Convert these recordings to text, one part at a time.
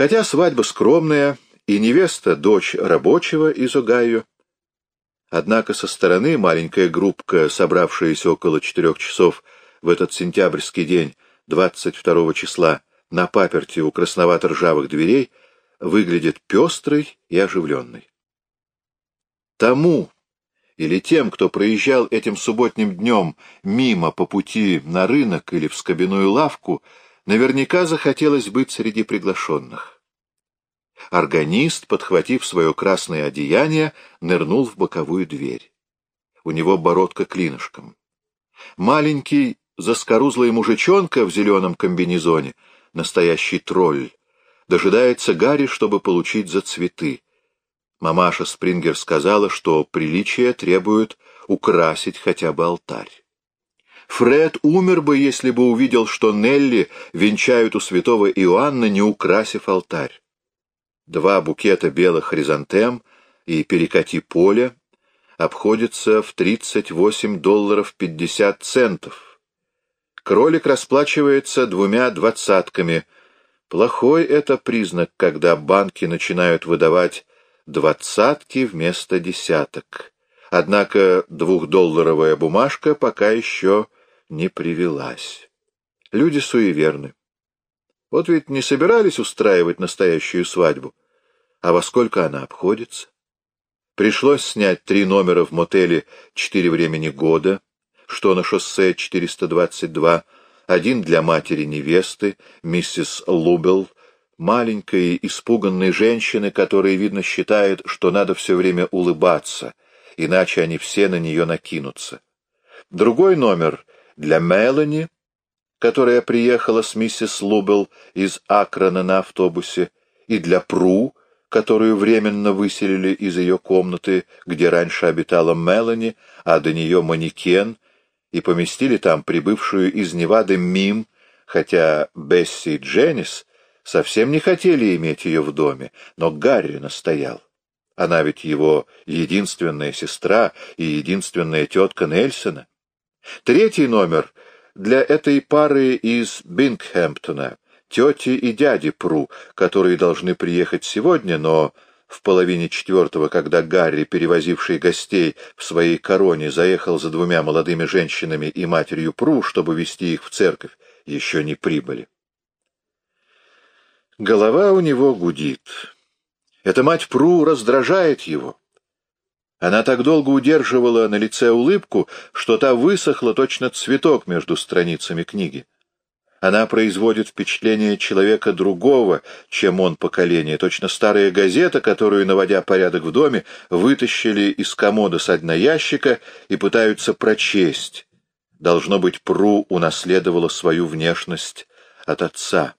Хотя свадьба скромная, и невеста — дочь рабочего из Огайо, однако со стороны маленькая группка, собравшаяся около четырех часов в этот сентябрьский день, 22 числа, на паперти у красновато-ржавых дверей, выглядит пестрой и оживленной. Тому или тем, кто проезжал этим субботним днем мимо по пути на рынок или в скобяную лавку, наверняка захотелось быть среди приглашенных. Органист, подхватив свое красное одеяние, нырнул в боковую дверь. У него бородка клинышком. Маленький, заскорузлый мужичонка в зеленом комбинезоне, настоящий тролль, дожидается Гарри, чтобы получить за цветы. Мамаша Спрингер сказала, что приличие требует украсить хотя бы алтарь. Фред умер бы, если бы увидел, что Нелли венчают у святого Иоанна, не украсив алтарь. Два букета белых хризантем и перекати поле обходятся в 38 долларов 50 центов. Кролик расплачивается двумя двадцатками. Плохой это признак, когда банки начинают выдавать двадцатки вместо десяток. Однако двухдолларовая бумажка пока еще не привелась. Люди суеверны. Вот ведь не собирались устраивать настоящую свадьбу. А во сколько она обходится? Пришлось снять три номера в мотеле «Четыре времени года», что на шоссе 422, один для матери невесты, миссис Лубел, маленькой испуганной женщины, которая, видно, считает, что надо все время улыбаться, иначе они все на нее накинутся. Другой номер для Мелани, которая приехала с миссис Лубел из Акрона на автобусе, и для Пру, которую временно выселили из ее комнаты, где раньше обитала Мелани, а до нее манекен, и поместили там прибывшую из Невады Мим, хотя Бесси и Дженнис совсем не хотели иметь ее в доме, но Гарри настоял. Она ведь его единственная сестра и единственная тетка Нельсона. Третий номер для этой пары из Бингхэмптона, тети и дяди Пру, которые должны приехать сегодня, но в половине четвертого, когда Гарри, перевозивший гостей в своей короне, заехал за двумя молодыми женщинами и матерью Пру, чтобы вести их в церковь, еще не прибыли. Голова у него гудит. Эта мать Пру раздражает его. Она так долго удерживала на лице улыбку, что та высохла точно цветок между страницами книги. Она производит впечатление человека другого, чем он поколение, точно старая газета, которую, наводя порядок в доме, вытащили из комода с дна ящика и пытаются прочесть. Должно быть, Пру унаследовала свою внешность от отца.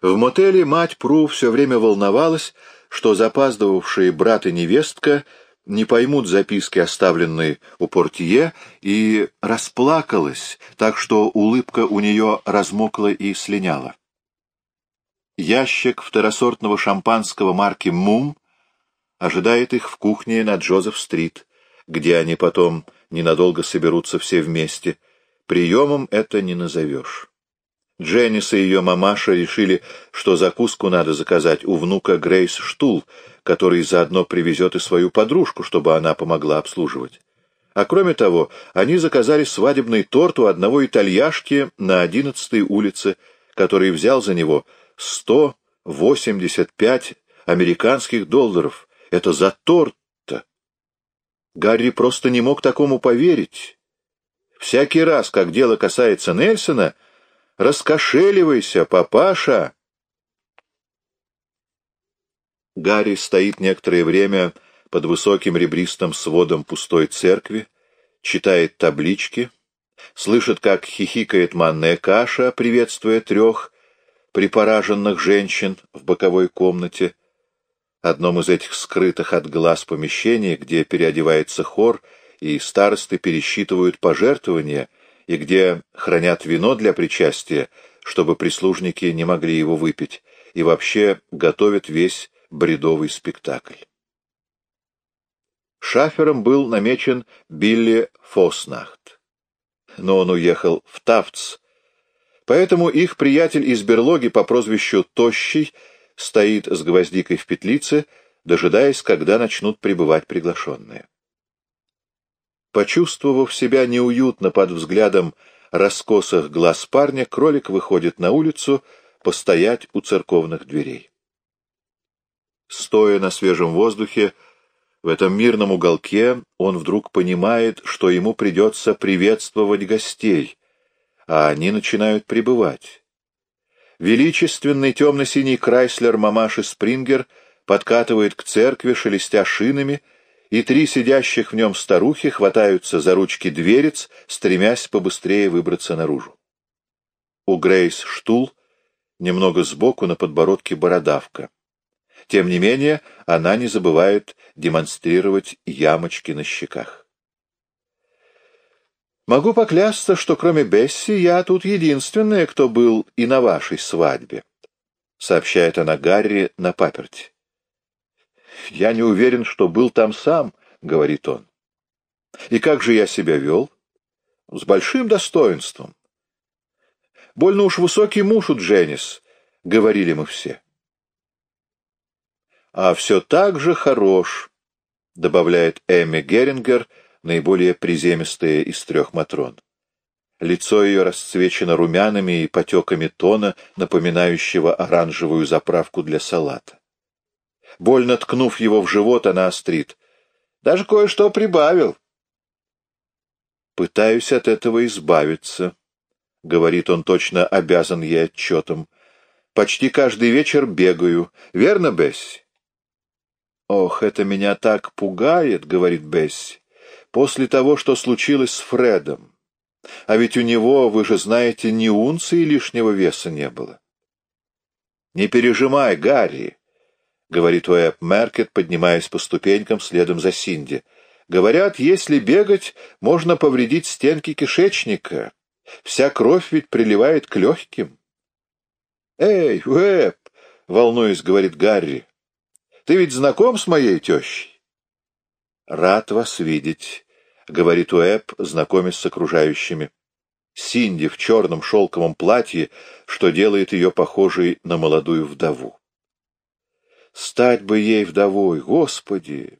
В мотеле мать Пру все время волновалась, что запаздывавшие брат и невестка — не поймут записки, оставленные у портье, и расплакалась, так что улыбка у нее размокла и слиняла. Ящик второсортного шампанского марки «Мум» ожидает их в кухне на Джозеф-стрит, где они потом ненадолго соберутся все вместе. Приемом это не назовешь. Дженнис и ее мамаша решили, что закуску надо заказать у внука Грейс Штул, который заодно привезет и свою подружку, чтобы она помогла обслуживать. А кроме того, они заказали свадебный торт у одного итальяшки на одиннадцатой улице, который взял за него 185 американских долларов. Это за торт-то! Гарри просто не мог такому поверить. Всякий раз, как дело касается Нельсона, раскошеливайся, папаша! Гарри стоит некоторое время под высоким ребристым сводом пустой церкви, читает таблички, слышит, как хихикает манная каша, приветствуя трех припораженных женщин в боковой комнате, одном из этих скрытых от глаз помещений, где переодевается хор, и старосты пересчитывают пожертвования, и где хранят вино для причастия, чтобы прислужники не могли его выпить, и вообще готовят весь бредовый спектакль. Шафером был намечен Билли Фоснахт, но он уехал в Тафтс, поэтому их приятель из берлоги по прозвищу Тощий стоит с гвоздикой в петлице, дожидаясь, когда начнут прибывать приглашенные. Почувствовав себя неуютно под взглядом раскосых глаз парня, кролик выходит на улицу постоять у церковных дверей. Стоя на свежем воздухе, в этом мирном уголке он вдруг понимает, что ему придется приветствовать гостей, а они начинают прибывать. Величественный темно-синий Крайслер мамаши Спрингер подкатывает к церкви, шелестя шинами, и три сидящих в нем старухи хватаются за ручки дверец, стремясь побыстрее выбраться наружу. У Грейс штул, немного сбоку на подбородке бородавка. Тем не менее, она не забывает демонстрировать ямочки на щеках. Могу поклясться, что кроме Бесси я тут единственная, кто был и на вашей свадьбе, — сообщает она Гарри на паперти. Я не уверен, что был там сам, — говорит он. И как же я себя вел? С большим достоинством. Больно уж высокий муж у Дженнис, — говорили мы все. А все так же хорош, — добавляет Эмми Герингер, наиболее приземистая из трех матрон. Лицо ее расцвечено румянами и потеками тона, напоминающего оранжевую заправку для салата. Больно ткнув его в живот, она острит. Даже кое-что прибавил. Пытаюсь от этого избавиться, — говорит он, точно обязан ей отчетом. Почти каждый вечер бегаю. Верно, Бесси? Ох, это меня так пугает, — говорит Бесси, — после того, что случилось с Фредом. А ведь у него, вы же знаете, ни унции лишнего веса не было. Не пережимай, Гарри, — говорит Уэб Меркет, поднимаясь по ступенькам следом за Синди. «Говорят, если бегать, можно повредить стенки кишечника. Вся кровь ведь приливает к легким». «Эй, Уэб!» — волнуясь, говорит Гарри. «Ты ведь знаком с моей тещей?» «Рад вас видеть», — говорит Уэб, знакомясь с окружающими. Синди в черном шелковом платье, что делает ее похожей на молодую вдову. Стать бы ей вдовой, Господи!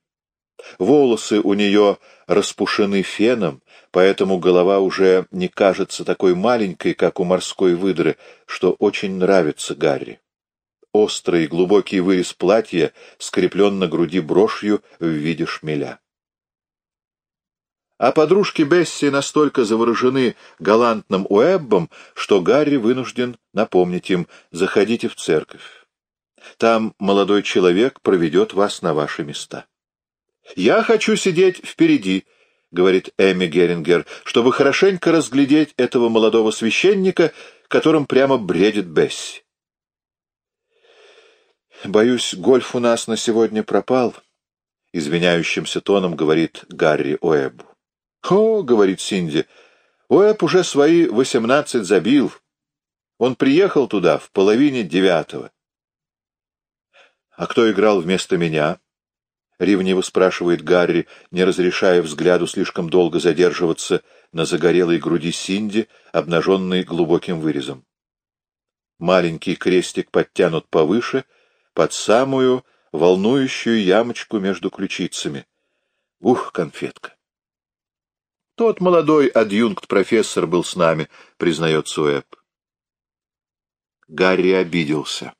Волосы у нее распушены феном, поэтому голова уже не кажется такой маленькой, как у морской выдры, что очень нравится Гарри. Острый глубокий вырез платья скреплен на груди брошью в виде шмеля. А подружки Бесси настолько заворожены галантным Уэббом, что Гарри вынужден напомнить им «заходите в церковь». Там молодой человек проведет вас на ваши места. «Я хочу сидеть впереди», — говорит Эми Герингер, «чтобы хорошенько разглядеть этого молодого священника, которым прямо бредит Бесси». «Боюсь, гольф у нас на сегодня пропал», — извиняющимся тоном говорит Гарри Уэббу. «О», — говорит Синди, — «Уэбб уже свои восемнадцать забил. Он приехал туда в половине девятого». «А кто играл вместо меня?» — ревниво спрашивает Гарри, не разрешая взгляду слишком долго задерживаться на загорелой груди Синди, обнаженной глубоким вырезом. Маленький крестик подтянут повыше, под самую волнующую ямочку между ключицами. Ух, конфетка! Тот молодой адъюнкт-профессор был с нами, признает Суэб. Гарри обиделся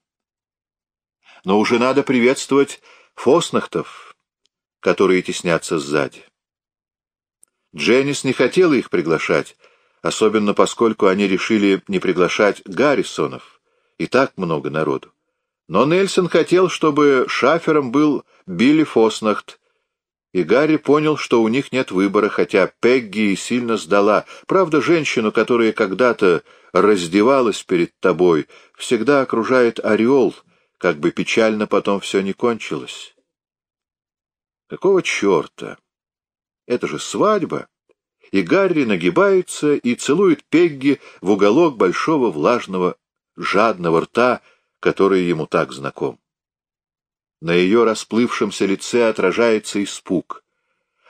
но уже надо приветствовать фоснахтов, которые теснятся сзади. Дженнис не хотела их приглашать, особенно поскольку они решили не приглашать Гаррисонов, и так много народу. Но Нельсон хотел, чтобы шафером был Билли Фоснахт, и Гарри понял, что у них нет выбора, хотя Пегги сильно сдала. Правда, женщину, которая когда-то раздевалась перед тобой, всегда окружает ореол — как бы печально потом все не кончилось. Какого черта? Это же свадьба! И Гарри нагибается и целует Пегги в уголок большого влажного жадного рта, который ему так знаком. На ее расплывшемся лице отражается испуг.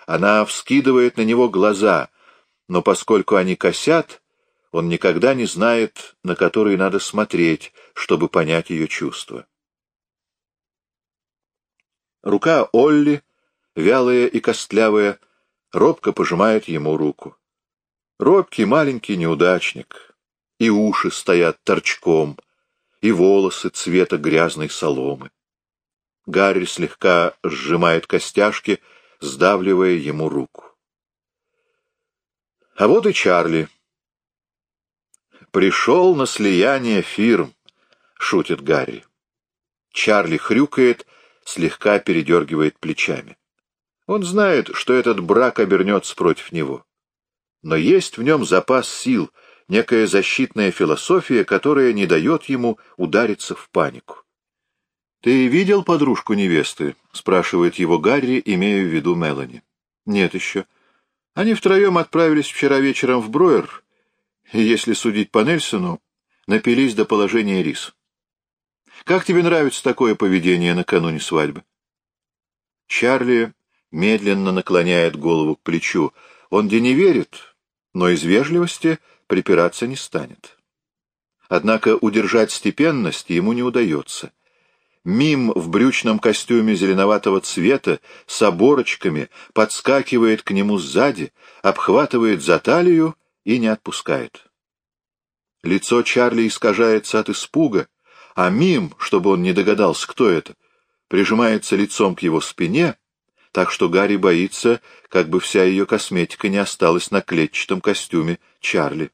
Она вскидывает на него глаза, но поскольку они косят, он никогда не знает, на которые надо смотреть, чтобы понять ее чувства. Рука Олли, вялая и костлявая, робко пожимает ему руку. Робкий маленький неудачник, и уши стоят торчком, и волосы цвета грязной соломы. Гарри слегка сжимает костяшки, сдавливая ему руку. А вот и Чарли. «Пришел на слияние фирм», — шутит Гарри. Чарли хрюкает, слегка передергивает плечами. Он знает, что этот брак обернется против него. Но есть в нем запас сил, некая защитная философия, которая не дает ему удариться в панику. «Ты видел подружку невесты?» — спрашивает его Гарри, имея в виду Мелани. «Нет еще. Они втроем отправились вчера вечером в Броер, и, если судить по Нельсону, напились до положения рис. Как тебе нравится такое поведение накануне свадьбы?» Чарли медленно наклоняет голову к плечу. Он где не верит, но из вежливости припираться не станет. Однако удержать степенность ему не удается — Мим в брючном костюме зеленоватого цвета с оборочками подскакивает к нему сзади, обхватывает за талию и не отпускает. Лицо Чарли искажается от испуга, а Мим, чтобы он не догадался, кто это, прижимается лицом к его спине, так что Гарри боится, как бы вся ее косметика не осталась на клетчатом костюме Чарли.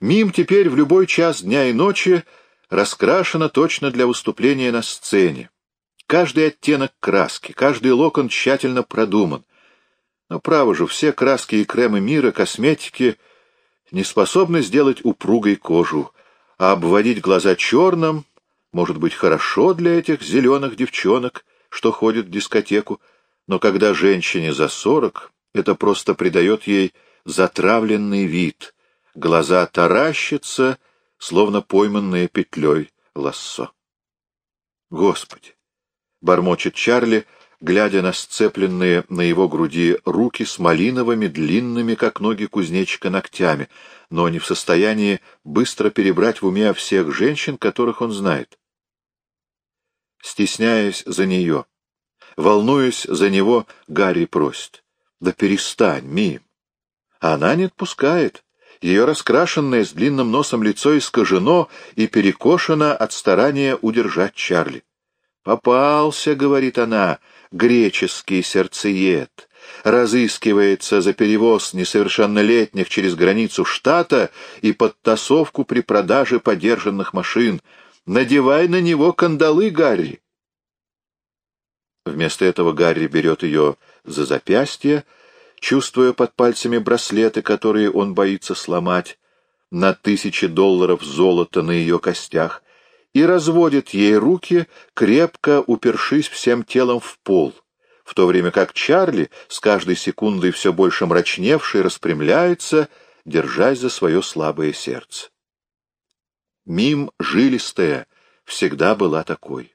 Мим теперь в любой час дня и ночи раскрашена точно для выступления на сцене. Каждый оттенок краски, каждый локон тщательно продуман. Но, право же, все краски и кремы мира, косметики не способны сделать упругой кожу, а обводить глаза черным может быть хорошо для этих зеленых девчонок, что ходят в дискотеку, но когда женщине за сорок, это просто придает ей затравленный вид. Глаза таращатся, словно пойманные петлей лассо. Господи! — бормочет Чарли, глядя на сцепленные на его груди руки с малиновыми, длинными, как ноги кузнечика, ногтями, но не в состоянии быстро перебрать в уме всех женщин, которых он знает. Стесняясь за нее, волнуясь за него, Гарри просит. «Да перестань, Мим!» Она не отпускает. Ее раскрашенное с длинным носом лицо искажено и перекошено от старания удержать Чарли. «Попался», — говорит она, — «греческий сердцеед» разыскивается за перевоз несовершеннолетних через границу штата и подтасовку при продаже подержанных машин. Надевай на него кандалы, Гарри. Вместо этого Гарри берет ее за запястье, чувствуя под пальцами браслеты, которые он боится сломать, на тысячи долларов золота на ее костях, и разводит ей руки, крепко упершись всем телом в пол, в то время как Чарли, с каждой секундой все больше мрачневший, распрямляется, держась за свое слабое сердце. Мим жилистая всегда была такой.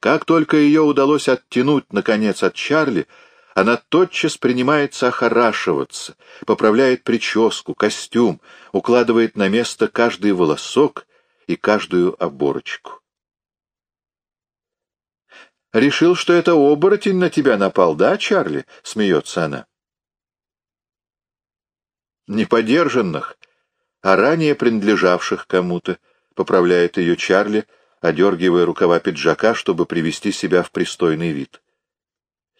Как только ее удалось оттянуть, наконец, от Чарли, она тотчас принимается охорашиваться, поправляет прическу, костюм, укладывает на место каждый волосок и каждую оборочку. «Решил, что это оборотень на тебя напал, да, Чарли?» — смеется она. «Неподержанных, а ранее принадлежавших кому-то», — поправляет ее Чарли, одергивая рукава пиджака, чтобы привести себя в пристойный вид.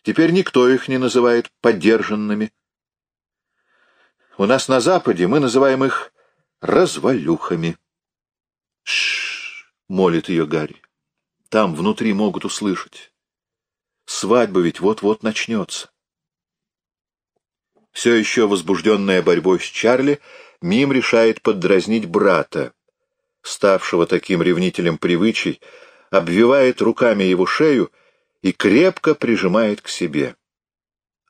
Теперь никто их не называет поддержанными. У нас на Западе мы называем их развалюхами. Шш, молит ее Гарри. Там внутри могут услышать. Свадьба ведь вот-вот начнется. Все еще возбужденная борьбой с Чарли, Мим решает поддразнить брата, ставшего таким ревнителем привычай, обвивает руками его шею и крепко прижимает к себе.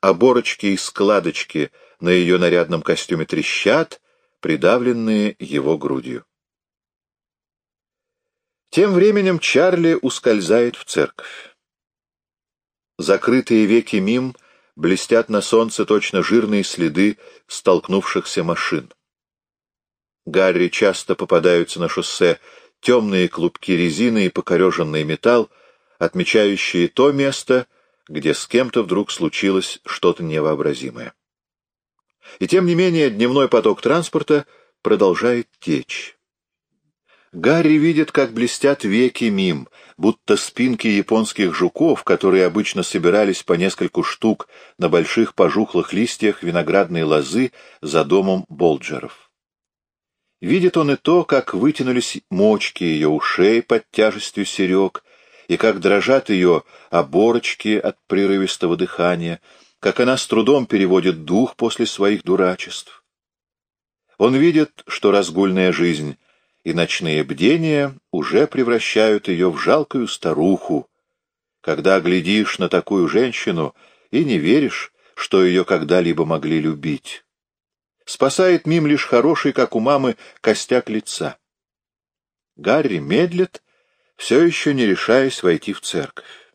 Оборочки и складочки на ее нарядном костюме трещат, придавленные его грудью. Тем временем Чарли ускользает в церковь. Закрытые веки мим блестят на солнце точно жирные следы столкнувшихся машин. Гарри часто попадаются на шоссе темные клубки резины и покореженный металл, отмечающие то место, где с кем-то вдруг случилось что-то невообразимое. И тем не менее дневной поток транспорта продолжает течь. Гарри видит, как блестят веки мим, будто спинки японских жуков, которые обычно собирались по нескольку штук на больших пожухлых листьях виноградной лозы за домом Болджеров. Видит он и то, как вытянулись мочки ее ушей под тяжестью серег, и как дрожат ее оборочки от прерывистого дыхания, как она с трудом переводит дух после своих дурачеств. Он видит, что разгульная жизнь и ночные бдения уже превращают ее в жалкую старуху, когда глядишь на такую женщину и не веришь, что ее когда-либо могли любить. Спасает мим лишь хороший, как у мамы, костяк лица. Гарри медлит, все еще не решаясь войти в церковь.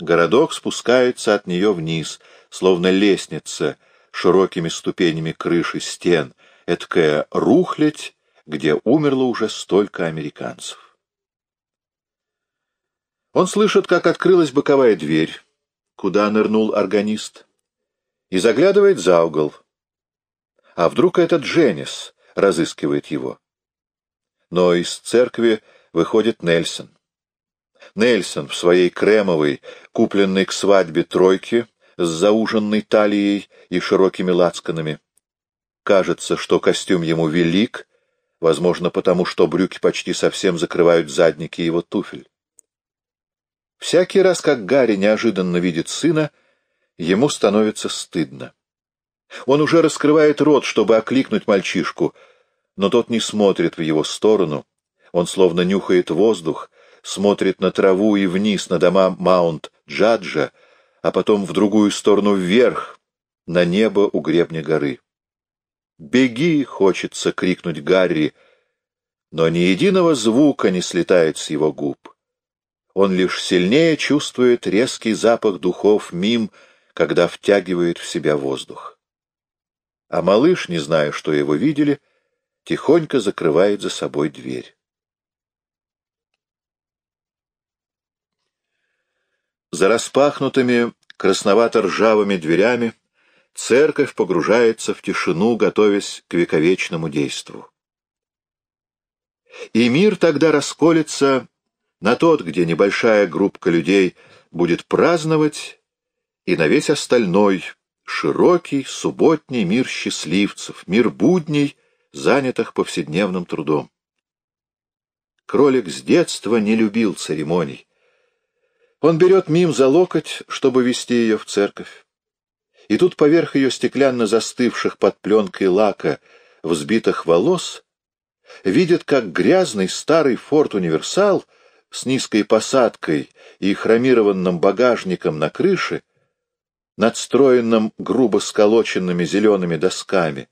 Городок спускается от нее вниз, словно лестница, широкими ступенями крыши стен, эткая рухлядь где умерло уже столько американцев. Он слышит, как открылась боковая дверь, куда нырнул органист, и заглядывает за угол. А вдруг этот Дженнис разыскивает его? Но из церкви выходит Нельсон. Нельсон в своей кремовой, купленной к свадьбе тройке, с зауженной талией и широкими лацканами. Кажется, что костюм ему велик, возможно, потому что брюки почти совсем закрывают задники его туфель. Всякий раз, как Гарри неожиданно видит сына, ему становится стыдно. Он уже раскрывает рот, чтобы окликнуть мальчишку, но тот не смотрит в его сторону. Он словно нюхает воздух, смотрит на траву и вниз на дома Маунт-Джаджа, а потом в другую сторону вверх, на небо у гребня горы. «Беги!» — хочется крикнуть Гарри, но ни единого звука не слетает с его губ. Он лишь сильнее чувствует резкий запах духов мим, когда втягивает в себя воздух. А малыш, не зная, что его видели, тихонько закрывает за собой дверь. За распахнутыми красновато-ржавыми дверями церковь погружается в тишину, готовясь к вековечному действу. И мир тогда расколется на тот, где небольшая группка людей будет праздновать, и на весь остальной, широкий, субботний мир счастливцев, мир будней, занятых повседневным трудом. Кролик с детства не любил церемоний. Он берет Мим за локоть, чтобы вести ее в церковь. И тут поверх ее стеклянно застывших под пленкой лака взбитых волос видит, как грязный старый форт-универсал с низкой посадкой и хромированным багажником на крыше, надстроенным грубо сколоченными зелеными досками,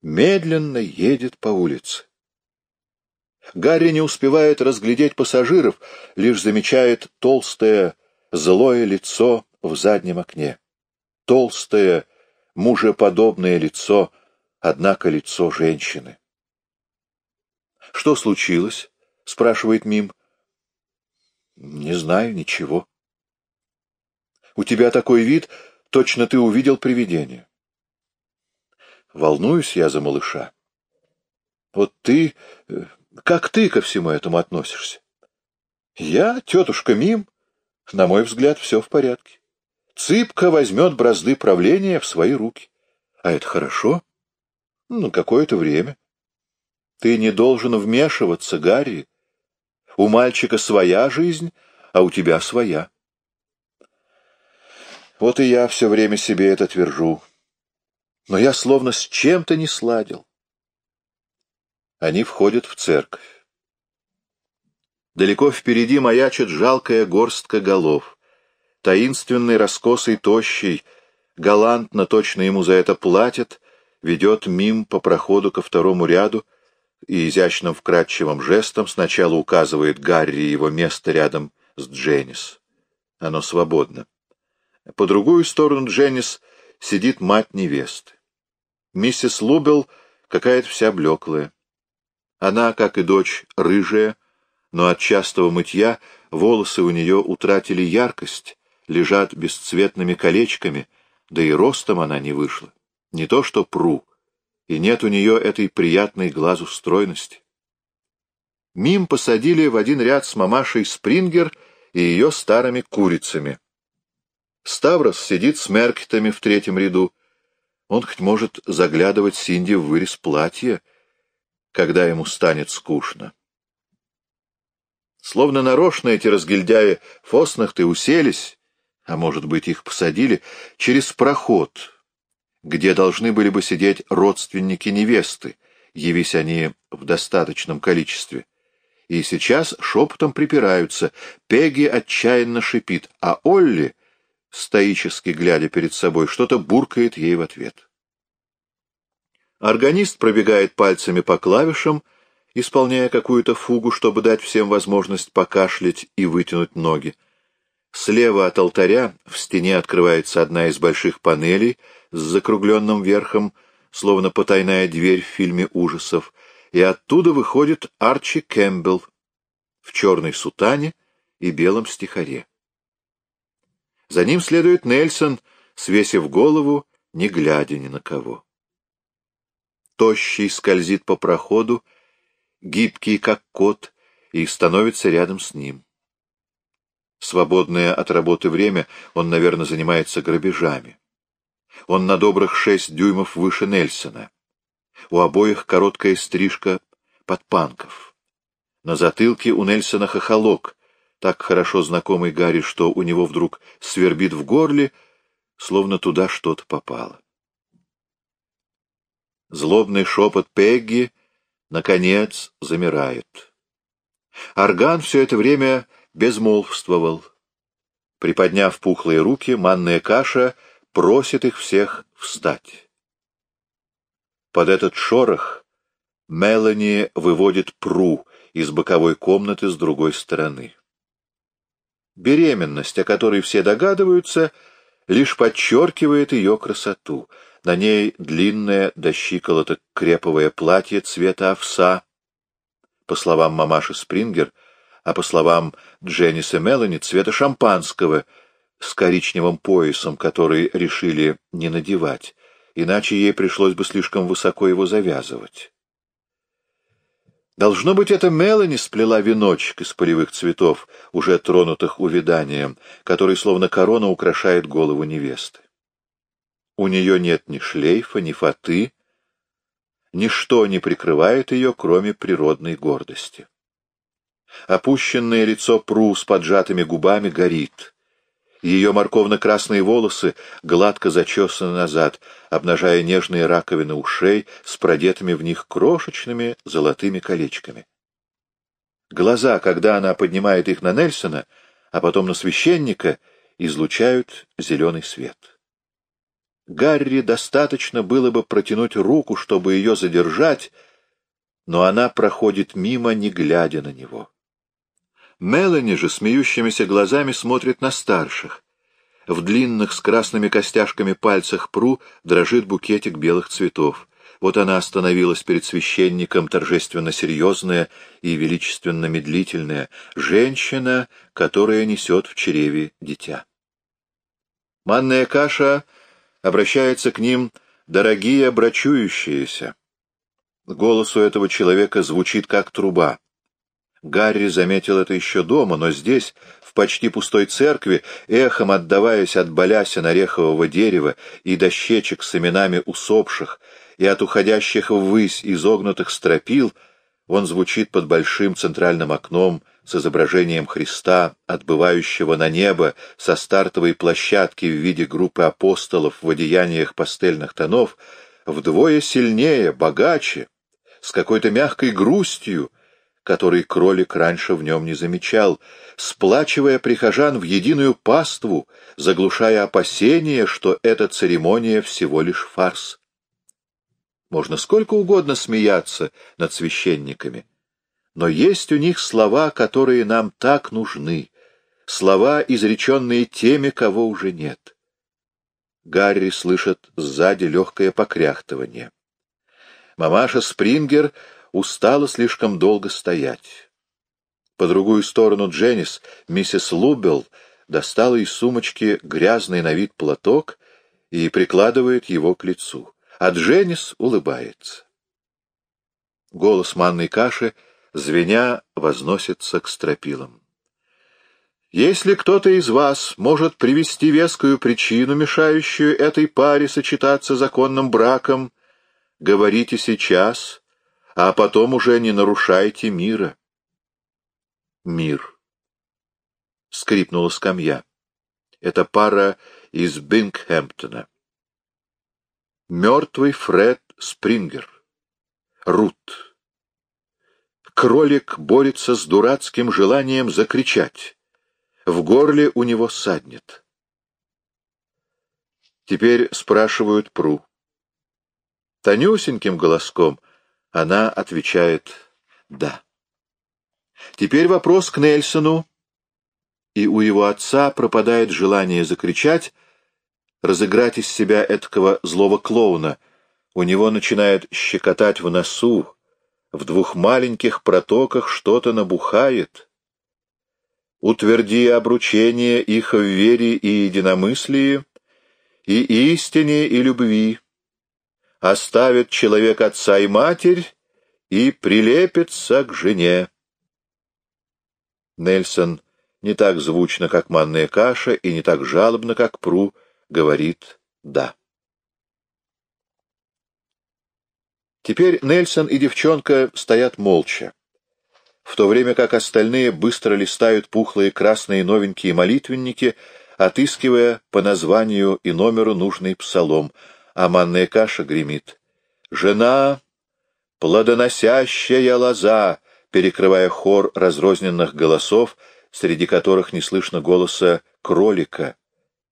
медленно едет по улице. Гарри не успевает разглядеть пассажиров, лишь замечает толстое, злое лицо в заднем окне толстое, мужеподобное лицо, однако лицо женщины. «Что случилось?» — спрашивает Мим. «Не знаю ничего». «У тебя такой вид, точно ты увидел привидение». «Волнуюсь я за малыша». «Вот ты... Как ты ко всему этому относишься?» «Я, тетушка Мим, на мой взгляд, все в порядке. Цыпка возьмет бразды правления в свои руки. А это хорошо? Ну, какое-то время. Ты не должен вмешиваться, Гарри. У мальчика своя жизнь, а у тебя своя. Вот и я все время себе это твержу. Но я словно с чем-то не сладил. Они входят в церковь. Далеко впереди маячит жалкая горстка голов таинственный, раскосый, тощий, галантно точно ему за это платят, ведет мим по проходу ко второму ряду и изящным вкрадчивым жестом сначала указывает Гарри его место рядом с Дженнис. Оно свободно. По другую сторону Дженнис сидит мать невесты. Миссис Лубел какая-то вся блеклая. Она, как и дочь, рыжая, но от частого мытья волосы у нее утратили яркость, лежат бесцветными колечками, да и ростом она не вышла. Не то что пру, и нет у нее этой приятной глазу стройности. Мим посадили в один ряд с мамашей Спрингер и ее старыми курицами. Ставрос сидит с Меркетами в третьем ряду. Он хоть может заглядывать Синди в вырез платья, когда ему станет скучно. Словно нарочно эти разгильдяи фоснахты уселись, а может быть их посадили, через проход, где должны были бы сидеть родственники невесты, явись они в достаточном количестве. И сейчас шепотом припираются, Пегги отчаянно шипит, а Олли, стоически глядя перед собой, что-то буркает ей в ответ. Органист пробегает пальцами по клавишам, исполняя какую-то фугу, чтобы дать всем возможность покашлять и вытянуть ноги. Слева от алтаря в стене открывается одна из больших панелей с закругленным верхом, словно потайная дверь в фильме ужасов, и оттуда выходит Арчи Кэмпбелл в черной сутане и белом стихаре. За ним следует Нельсон, свесив голову, не глядя ни на кого. Тощий скользит по проходу, гибкий, как кот, и становится рядом с ним. Свободное от работы время он, наверное, занимается грабежами. Он на добрых шесть дюймов выше Нельсона. У обоих короткая стрижка под панков. На затылке у Нельсона хохолок, так хорошо знакомый Гарри, что у него вдруг свербит в горле, словно туда что-то попало. Злобный шепот Пегги, наконец, замирает. Орган все это время безмолвствовал. Приподняв пухлые руки, манная каша просит их всех встать. Под этот шорох Мелани выводит Пру из боковой комнаты с другой стороны. Беременность, о которой все догадываются, лишь подчеркивает ее красоту. На ней длинное до щиколоток креповое платье цвета овса. По словам мамаши Спрингер, а по словам Дженниса Мелани, цвета шампанского с коричневым поясом, который решили не надевать, иначе ей пришлось бы слишком высоко его завязывать. Должно быть, это Мелани сплела веночек из полевых цветов, уже тронутых увяданием, который словно корона украшает голову невесты. У нее нет ни шлейфа, ни фаты, ничто не прикрывает ее, кроме природной гордости. Опущенное лицо Пру с поджатыми губами горит. Ее морковно-красные волосы гладко зачесаны назад, обнажая нежные раковины ушей с продетыми в них крошечными золотыми колечками. Глаза, когда она поднимает их на Нельсона, а потом на священника, излучают зеленый свет. Гарри достаточно было бы протянуть руку, чтобы ее задержать, но она проходит мимо, не глядя на него. Мелани же смеющимися глазами смотрит на старших. В длинных с красными костяшками пальцах Пру дрожит букетик белых цветов. Вот она остановилась перед священником, торжественно серьезная и величественно медлительная, женщина, которая несет в чреве дитя. Манная каша обращается к ним «дорогие брачующиеся». Голос у этого человека звучит как труба. Гарри заметил это еще дома, но здесь, в почти пустой церкви, эхом отдаваясь от балясин орехового дерева и дощечек с именами усопших, и от уходящих ввысь изогнутых стропил, он звучит под большим центральным окном с изображением Христа, отбывающего на небо со стартовой площадки в виде группы апостолов в одеяниях пастельных тонов, вдвое сильнее, богаче, с какой-то мягкой грустью, который кролик раньше в нем не замечал, сплачивая прихожан в единую паству, заглушая опасения, что эта церемония всего лишь фарс. Можно сколько угодно смеяться над священниками, но есть у них слова, которые нам так нужны, слова, изреченные теми, кого уже нет. Гарри слышит сзади легкое покряхтывание. Мамаша Спрингер устала слишком долго стоять. По другую сторону Дженнис миссис Лубелл достала из сумочки грязный на вид платок и прикладывает его к лицу, а Дженнис улыбается. Голос манной каши, звеня, возносится к стропилам. Если кто-то из вас может привести вескую причину, мешающую этой паре сочетаться законным браком, говорите сейчас, а потом уже не нарушайте мира. Мир. Скрипнула скамья. Это пара из Бингхэмптона. Мертвый Фред Спрингер. Рут. Кролик борется с дурацким желанием закричать. В горле у него саднет. Теперь спрашивают Пру. Тонюсеньким голоском она отвечает «да». Теперь вопрос к Нельсону, и у его отца пропадает желание закричать, разыграть из себя этакого злого клоуна. У него начинает щекотать в носу, в двух маленьких протоках что-то набухает. Утверди обручение их в вере и единомыслии, и истине, и любви. Оставит человек отца и матерь и прилепится к жене. Нельсон не так звучно, как манная каша, и не так жалобно, как пру, говорит «да». Теперь Нельсон и девчонка стоят молча, в то время как остальные быстро листают пухлые красные новенькие молитвенники, отыскивая по названию и номеру нужный псалом, а манная каша гремит. «Жена, плодоносящая лоза», перекрывая хор разрозненных голосов, среди которых не слышно голоса кролика,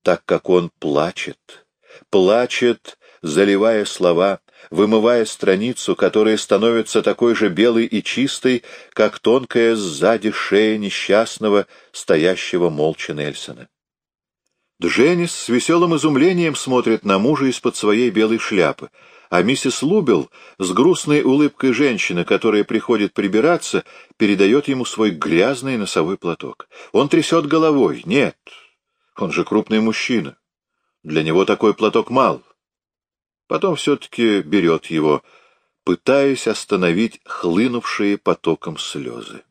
так как он плачет, плачет, заливая слова, вымывая страницу, которая становится такой же белой и чистой, как тонкая сзади шея несчастного, стоящего молча Нельсона. Дженнис с веселым изумлением смотрит на мужа из-под своей белой шляпы, а миссис Лубел с грустной улыбкой женщины, которая приходит прибираться, передает ему свой грязный носовой платок. Он трясет головой. Нет, он же крупный мужчина. Для него такой платок мал. Потом все-таки берет его, пытаясь остановить хлынувшие потоком слезы.